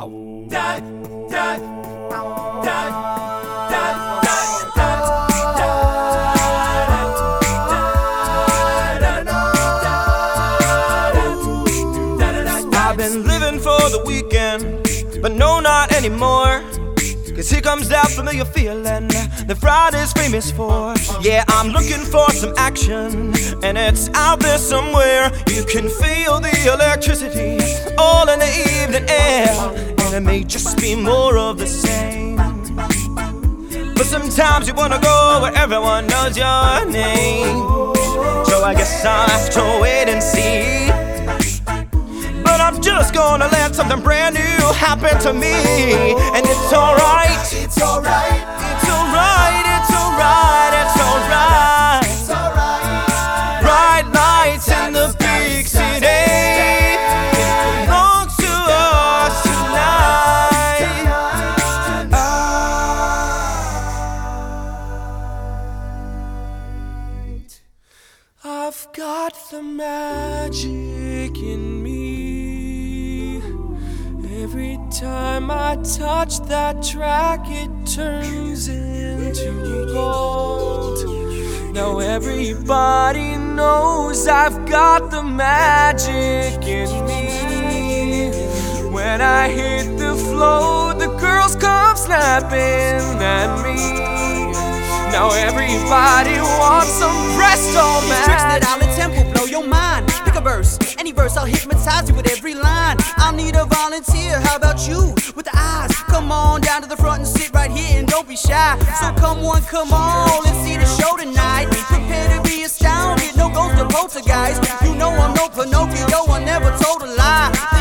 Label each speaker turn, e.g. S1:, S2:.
S1: I've been living for the weekend, but no, not anymore. Cause here comes that familiar feeling that Friday's famous for. Yeah, I'm looking for some action, and it's out there somewhere. You can feel the electricity all in the evening air, and it may just be more of the same. But sometimes you wanna go where everyone knows your name. So I guess I'll have to wait and see. But I'm just gonna let something brand new happen to me. And it's alright.
S2: It's alright,
S1: I've got the magic in me. Every time I touch that track, it turns into gold. Now everybody knows I've got the magic in me. When I hit the flow, the girls come snapping. Now everybody wants some presto
S3: Tricks that
S1: man.
S3: I'll attempt will blow your mind. Pick a verse, any verse, I'll hypnotize you with every line. I'll need a volunteer. How about you with the eyes? Come on down to the front and sit right here and don't be shy. So come on, come on, let's see the show tonight. Prepare to be astounded, no ghost or poltergeist. You know I'm no Pinocchio, I never told a lie.